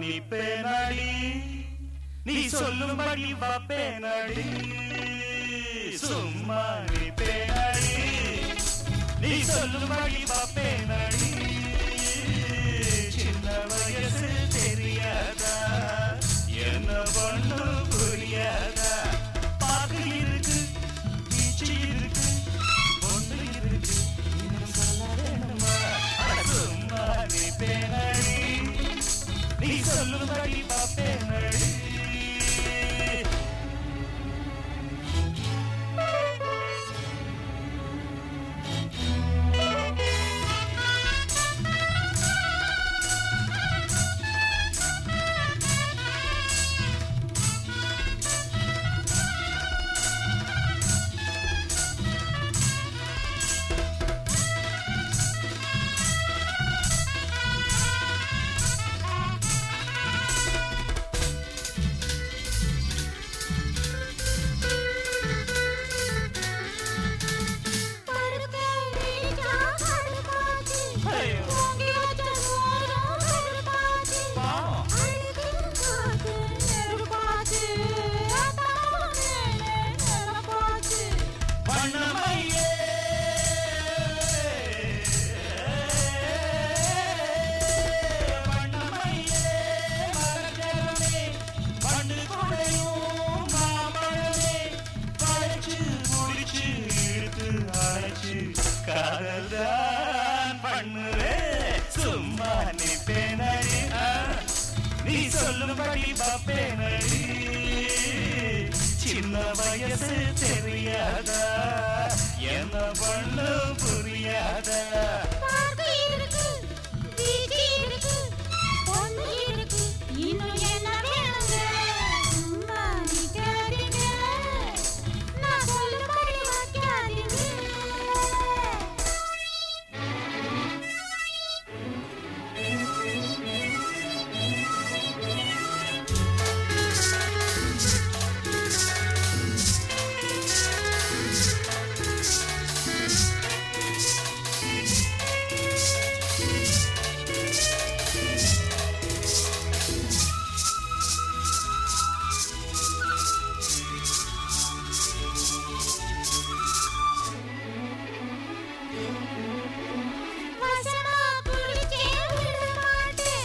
மன்னிப்பேனடி நீ சொல்லும்படி வப்பேனடி. சும்மா நிப்பேனடி. நீ சொல்லும்படி வப்பேனடி. சொல்லும்படி பார்ப்பேன் காதல் தான் பண்ணுவேன் சும்மா நீ பேனடி நீ சொல்லும்படி பேனடி சின்ன வயசு தெரியாதா? என்ன பண்ணு புரியாதா?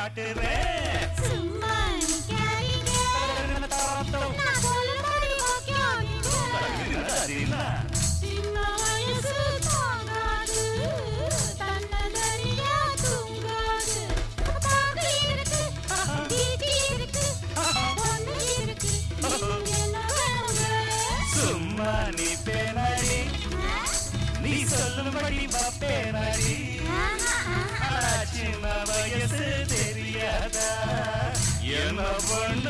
காட்டுறேன் சும்மா நீ பேனாரி. நீ சொல்லும்படி பேனாரி. சின்ன வயசு என்ன பண்ண